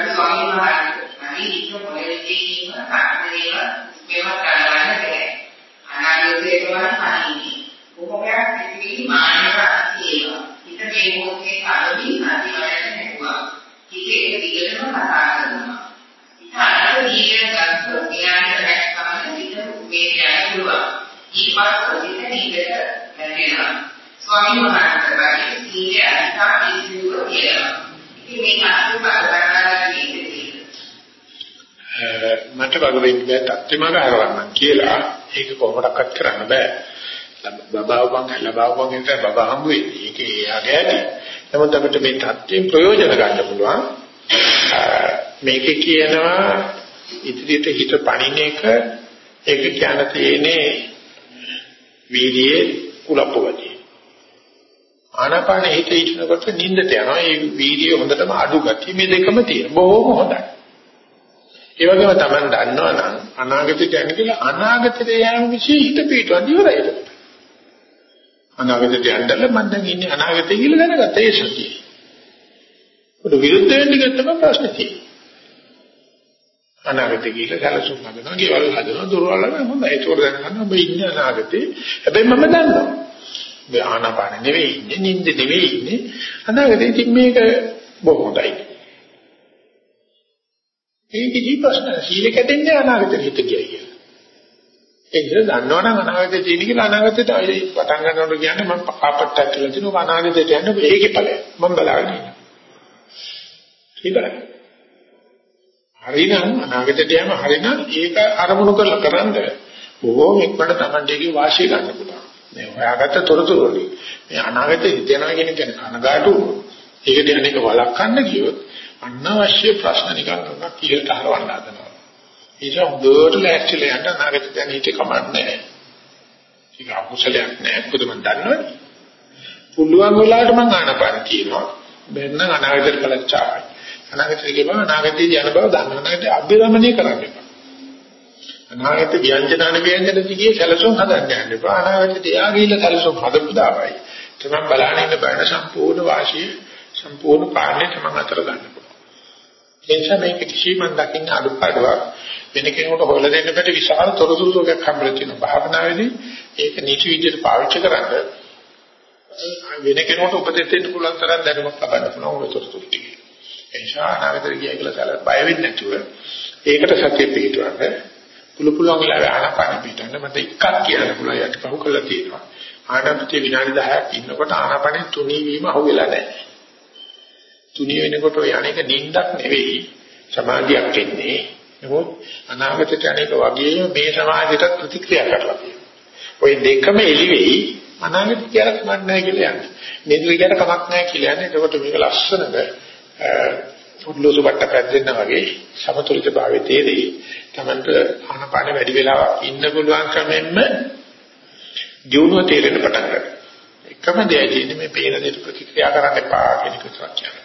ගරු ස්වාමීන් වහන්සේ මම ඉන්න පොළේදී ඉන්න කාර්යය මේවත් කරන්න බැහැ. අනාගතයේ වන කණිනි. කොහොමද පිටිවි මානව කියලා. හිත මේ මොහොතේ කලබින් නැති වෙන්නේ නැතුවා. හිතේ දිගටම කතා කරනවා. හිත අර දීර්ඝ ගන්න ඥානය දැක්කම හිත මේ යන පුළුවන්. ඊපස් හිත නිදට නැගෙනවා. ස්වාමීන් වහන්සේගේ සීලය අනිතා පිළිසිදුව කියලා. ඉතින් මේ අසුබ කරගන්න මට වග වෙන්න බෑ තත්ත්වෙම ගහවන්න කියලා ඒක කොහොමඩක්වත් කරන්න බෑ. බබාව වංග ලබාව වංග ඉතින් බබා හම්බ වෙන්නේ. ඒක එයාගේ ඇති. නමුත් අපිට මේ தත්ත්වයෙන් ප්‍රයෝජන ගන්න පුළුවන්. මේකේ කියනවා ඉදිරියට හිත පණින එක. ඒක කියන තියෙන්නේ වීර්යයේ කුලප්පවදී. ආනාපාන හිත ඉන්නකොට නිින්දට යනවා. ඒ වීර්යය හොඳටම අඩු ගතිය මේ දෙකම තියෙන. බොහොම හොඳයි. ඒ වගේම Taman දන්නවා නම් අනාගතයට යන්න කියලා අනාගතයට යෑම විශ්ේ හිත පිටවන්න ඉවරයි. අනාගතයට යන්නදල මම දැන් ඉන්නේ අනාගතය කියලා දැනගත්ත ඒ සතිය. උඩ විරුද්ධ වෙන්න ගත්තම ප්‍රශ්නේ තියෙනවා. අනාගතය කියලා සැලසුම් හදනවා, ගෙවල් හදනවා, දොරවල් හදනවා. හොඳයි. ඒක දැනගන්න ඔබ ඉන්නේ අනාගතේ. හැබැයි මම දන්නවා. ඔබ ආනාපාන නෙවෙයි ඉන්නේ, නිින්ද නෙවෙයි ඉන්නේ. අනාගතේ ඉතින් මේක බොහොම හොඳයි. ඒකේ ප්‍රශ්න සීල කැඩෙන්නේ අනාගතෙට හිත ගියයි කියලා. ඒ නිසා දන්නවනම් අනාගතේ තියෙන කියලා අනාගතේට පටන් ගන්නකොට කියන්නේ මම පාපට්ටක් කියලා දිනුවා අනාගතේට යන්න ඒකේ ඵලය. මම බලාගෙන ඉන්නවා. ඉතින් හරිනම් අනාගතයට යම හරිනම් ඒක අරමුණු කරලා කරන්ද බොහෝම ඉක්මනට Tamanටගේ වාසිය ගන්න පුළුවන්. මේ හොයාගත්ත තොරතුරු වලින් මේ අනාගතේ හිතනවා කියන එක කනගාටු. ඒකට අනේක වළක්වන්න කියොත් අනවශ්‍ය ප්‍රශ්න නිකන් කරනවා කියලා හරවන්න හදනවා. ඒක හොඳට ලෑස්තිලා යන්න නාගත දැන හිතේ කමන්නේ. ඒක අකුසලයක් නෑ මොකද මම දන්නවනේ. පුළුවන් වෙලාවට මම ආනපාන කියනවා. බෙන්න අනාගතේ කලච්චාවයි. අනාගතේ කියනවා අනාගතේ යන බව දන්න. අනාගතේ අභිරමණය කරන්න එපා. අනාගත ව්‍යංජනන ව්‍යංජන දිගේ සැලසුම් හදන්න යන්න එපා. අනාගතේ එයා ගිහිල්ලා සැලසුම් හදපු දාවයි. තමයි බලන්නේ ඉන්න බෑන සම්පූර්ණ වාසිය සම්පූර්ණ කාර්යය තමයි අතර ගන්න. ඒ නිසා මේක කිසිම දකින්න අඩුපාඩුවක් වෙන කෙනෙකුට හොයලා දෙන්න බැරි විශාල තොරතුරු සෝකයක් හම්බෙලා තියෙනවා. භාවනාවේදී ඒක නීති විදිහට පාවිච්චි කරන්න වෙන කෙනෙකුට උපදෙස් දෙන්න පුළුවන් තරම් දැනුමක් ලබන්න පුළුවන් ඔය තොරතුරු ටික. ඒ නිසා අනාගතේ ගියා කියලා සැල බය වෙන්නේ නැතුව ඒකට සතිය පිටවන්න පුළු පුළුවන් වෙලාවෙ ආනාපාන පිටන්න මට එකක් කියන්න පුළුවන් යටිපහුව කරලා තියෙනවා. ආනාපානයේ විනාඩි 10ක් ඉන්නකොට ආනාපානෙ තුනී වීම අහුවෙලා නැහැ. තුනිය වෙනකොට ඔය අනේක නිින්දක් නෙවෙයි සමාධියක් එන්නේ. නමුත් අනාගතයට අනේක වගේම මේ සමාධියට ප්‍රතික්‍රියා කරලා තියෙනවා. ওই දෙකම එළි වෙයි අනාගත කියලා කමක් නැහැ කියලා යන්නේ. නිින්ද විකට කමක් නැහැ කියලා යන්නේ. එතකොට මේක ලස්සනද උඩලෝසු බට්ට පැද්දෙන්න වගේ සමතුලිත භාවයේ තේරෙයි. Tamanට ආනපාන වැඩි වෙලාවක් ඉන්න පුළුවන් ක්‍රමෙන්ම ජීවුව තේරෙන්න පටන් ගන්නවා. එකම දෙයයි මේ පේන දෙයට ප්‍රතික්‍රියා කරන්න එපා කියන එක තමයි.